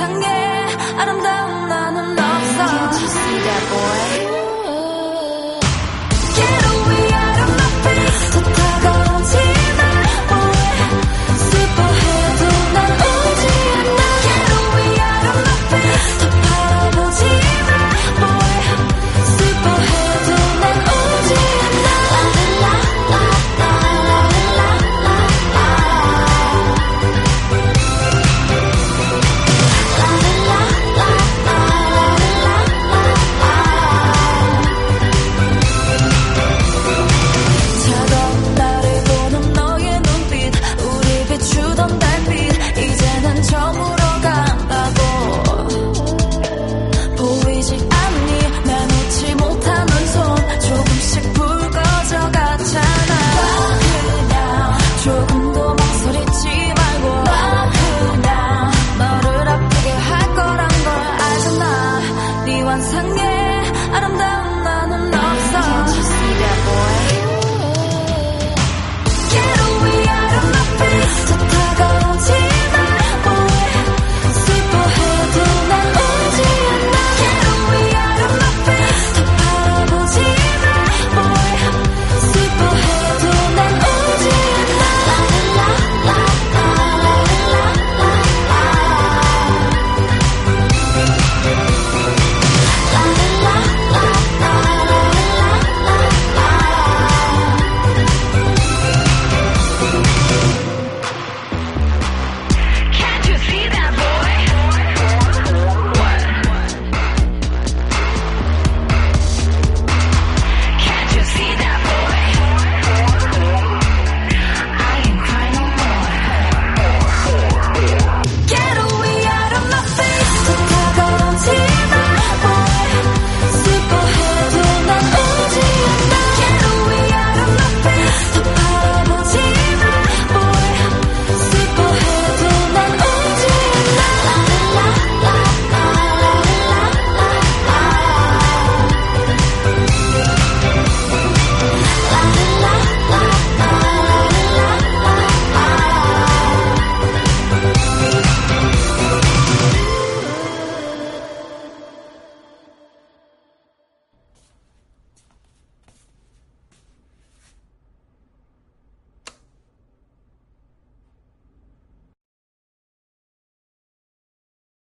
못한 게 아름다운 나는 없어. Can't you see that boy?